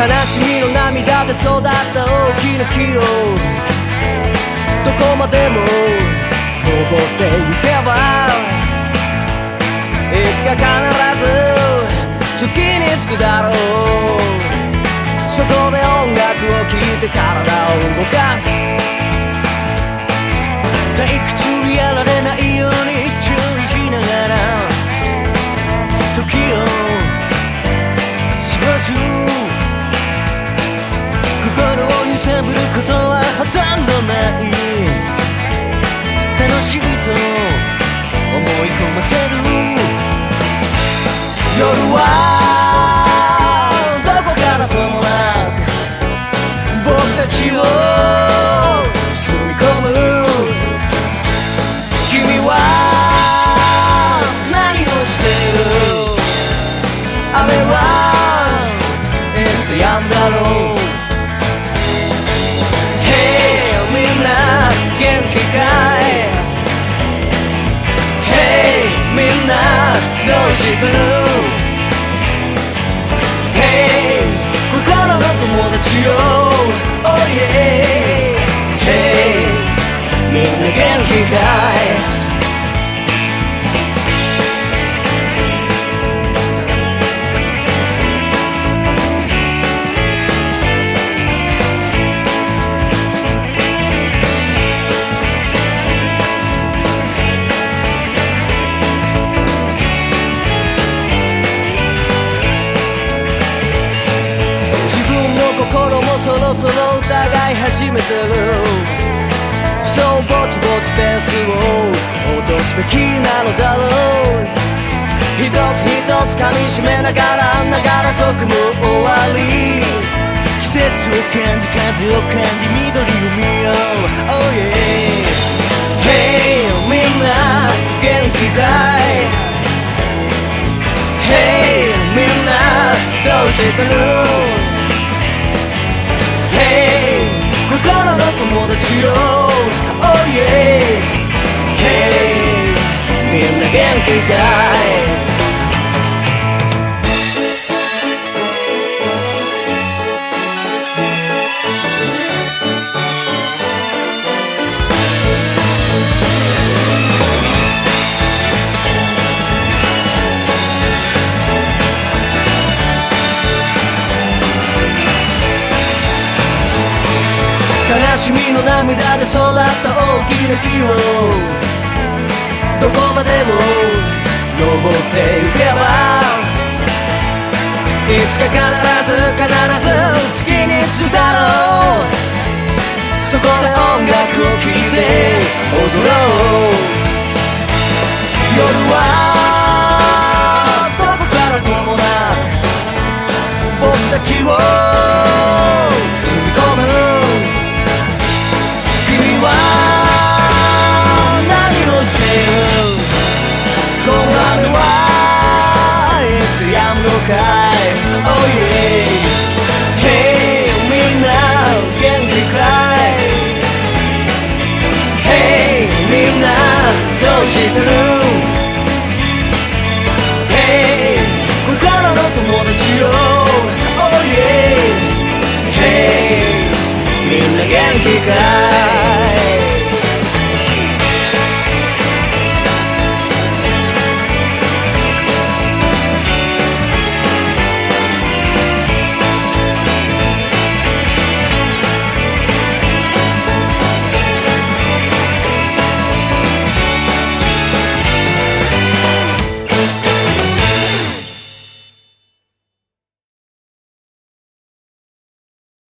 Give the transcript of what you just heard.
悲しみの涙で育った大きな木をどこまでも登ってゆけばいつか必ず月に着くだろう。そこで音楽を聴いて体を動かす。揺さぶることはほとんどない楽しいと思い込ませる夜はどこからともなく僕たちを包み込む君は何をしてる雨はいつか止んだろう。限界。Hey みんなどうしてる？そろそろ疑い始めてるそうぼちぼちペースを落とすべきなのだろう。一つ一つ噛みしめながらながら族も終わり季節を感じ風を感じ緑を見よう。Oh yeah Hey みんな元気かい？Hey みんなどうしてる悲しみの涙で育った大きな木をどこまでも登っていけばいつか必ず必ず月に着くだろう。そこで音楽を聴いて踊ろう。してる。Hey こからの友達よ Oh yeah Hey みんな元気か？